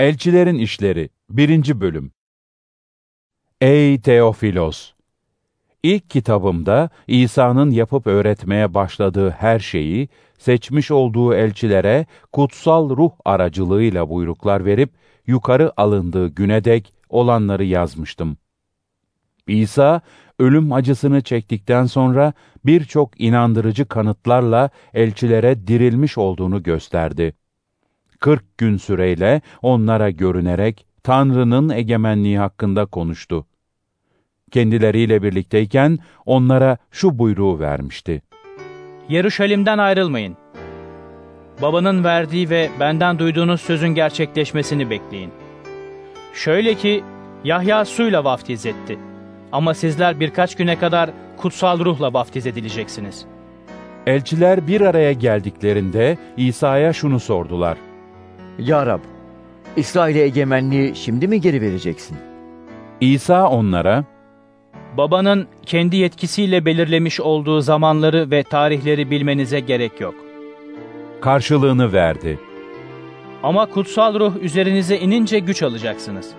Elçilerin İşleri 1. Bölüm Ey Teofilos! İlk kitabımda İsa'nın yapıp öğretmeye başladığı her şeyi, seçmiş olduğu elçilere kutsal ruh aracılığıyla buyruklar verip, yukarı alındığı güne dek olanları yazmıştım. İsa, ölüm acısını çektikten sonra birçok inandırıcı kanıtlarla elçilere dirilmiş olduğunu gösterdi. 40 gün süreyle onlara görünerek Tanrı'nın egemenliği hakkında konuştu. Kendileriyle birlikteyken onlara şu buyruğu vermişti. Yeruşalim'den ayrılmayın. Babanın verdiği ve benden duyduğunuz sözün gerçekleşmesini bekleyin. Şöyle ki Yahya suyla vaftiz etti. Ama sizler birkaç güne kadar kutsal ruhla vaftiz edileceksiniz. Elçiler bir araya geldiklerinde İsa'ya şunu sordular. Ya Rab, İsrail'e egemenliği şimdi mi geri vereceksin? İsa onlara, Babanın kendi yetkisiyle belirlemiş olduğu zamanları ve tarihleri bilmenize gerek yok. karşılığını verdi. Ama kutsal ruh üzerinize inince güç alacaksınız.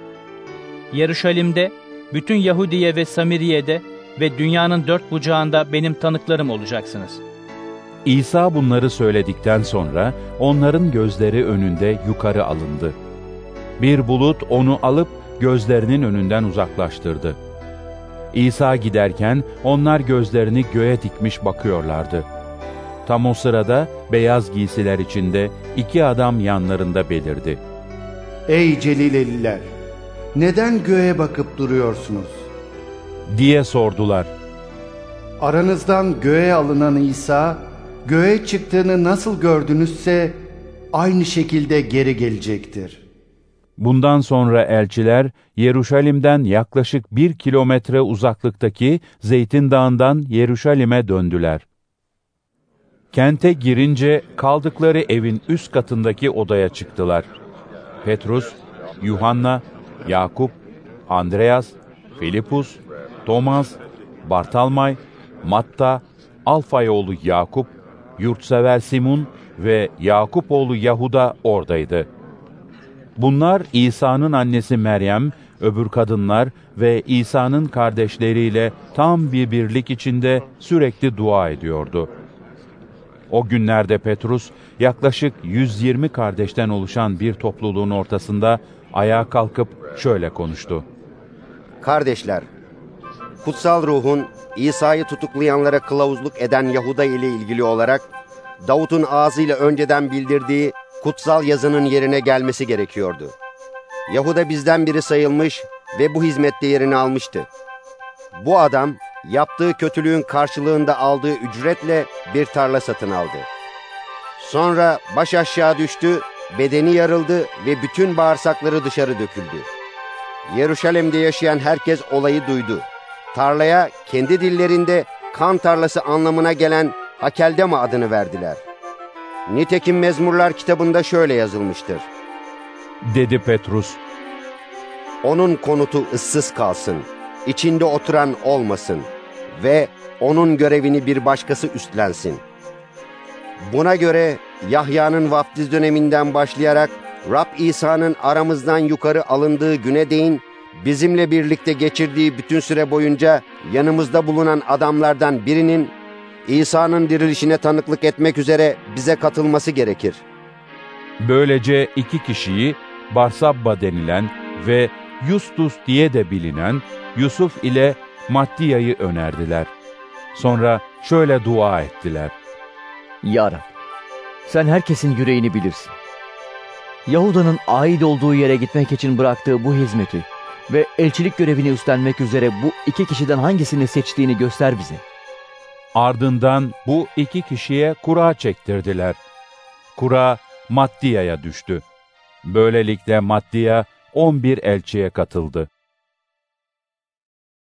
Yeruşalim'de, bütün Yahudiye ve Samiriye'de ve dünyanın dört bucağında benim tanıklarım olacaksınız. İsa bunları söyledikten sonra onların gözleri önünde yukarı alındı. Bir bulut onu alıp gözlerinin önünden uzaklaştırdı. İsa giderken onlar gözlerini göğe dikmiş bakıyorlardı. Tam o sırada beyaz giysiler içinde iki adam yanlarında belirdi. Ey Celileliler! Neden göğe bakıp duruyorsunuz? Diye sordular. Aranızdan göğe alınan İsa, göğe çıktığını nasıl gördünüzse aynı şekilde geri gelecektir. Bundan sonra elçiler Yeruşalim'den yaklaşık bir kilometre uzaklıktaki Zeytin Dağı'ndan Yeruşalim'e döndüler. Kente girince kaldıkları evin üst katındaki odaya çıktılar. Petrus, Yuhanna, Yakup, Andreas, Filipus, Thomas, Bartalmay, Matta, Alfay oğlu Yakup, yurtsever Simon ve Yakup oğlu Yahuda oradaydı. Bunlar İsa'nın annesi Meryem, öbür kadınlar ve İsa'nın kardeşleriyle tam bir birlik içinde sürekli dua ediyordu. O günlerde Petrus yaklaşık 120 kardeşten oluşan bir topluluğun ortasında ayağa kalkıp şöyle konuştu. Kardeşler, kutsal ruhun İsa'yı tutuklayanlara kılavuzluk eden Yahuda ile ilgili olarak Davut'un ağzıyla önceden bildirdiği kutsal yazının yerine gelmesi gerekiyordu. Yahuda bizden biri sayılmış ve bu hizmette yerini almıştı. Bu adam yaptığı kötülüğün karşılığında aldığı ücretle bir tarla satın aldı. Sonra baş aşağı düştü, bedeni yarıldı ve bütün bağırsakları dışarı döküldü. Yeruşalim'de yaşayan herkes olayı duydu. Tarlaya kendi dillerinde kan tarlası anlamına gelen Hakeldema adını verdiler. Nitekim Mezmurlar kitabında şöyle yazılmıştır. Dedi Petrus. Onun konutu ıssız kalsın, içinde oturan olmasın ve onun görevini bir başkası üstlensin. Buna göre Yahya'nın vaftiz döneminden başlayarak Rab İsa'nın aramızdan yukarı alındığı güne değin bizimle birlikte geçirdiği bütün süre boyunca yanımızda bulunan adamlardan birinin İsa'nın dirilişine tanıklık etmek üzere bize katılması gerekir. Böylece iki kişiyi Barsabba denilen ve Yustus diye de bilinen Yusuf ile Mattiya'yı önerdiler. Sonra şöyle dua ettiler. Ya Rab, sen herkesin yüreğini bilirsin. Yahuda'nın ait olduğu yere gitmek için bıraktığı bu hizmeti ve elçilik görevini üstlenmek üzere bu iki kişiden hangisini seçtiğini göster bize. Ardından bu iki kişiye kura çektirdiler. Kura Mattiya'ya düştü. Böylelikle Mattiya 11 elçiye katıldı.